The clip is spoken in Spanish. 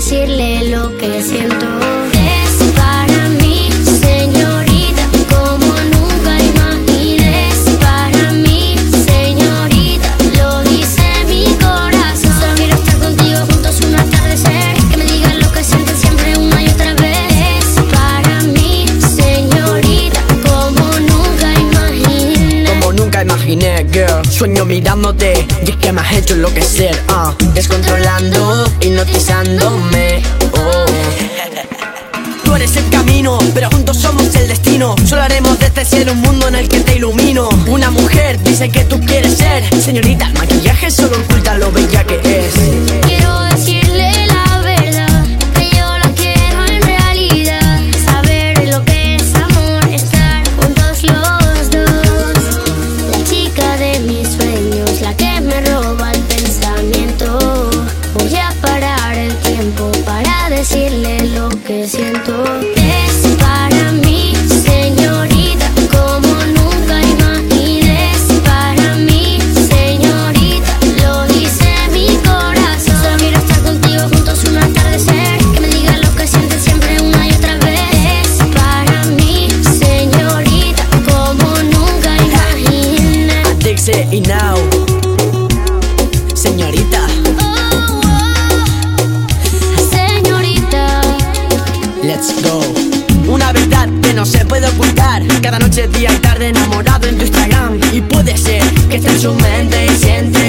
decirle lo que siento. Sueño mirándote y es que me has hecho enloquecer ah. Descontrolando, hipnotizándome oh. Tú eres el camino, pero juntos somos el destino Solo haremos de este cielo un mundo en el que te ilumino Una mujer dice que tú quieres ser Señorita, el maquillaje solo oculta lo bella que es que siento. Es para mí, señorita, como nunca imaginé. Es para mí, señorita, lo dice mi corazón. Solo quiero estar contigo juntos un atardecer. Que me digas lo que sientes siempre una y otra vez. Es para mí, señorita, como nunca imaginé. Dixie y now let's go. Una verdad que no se puede ocultar. Cada noche, día y tarde enamorado en tu Instagram. Y puede ser que esté en su mente y siente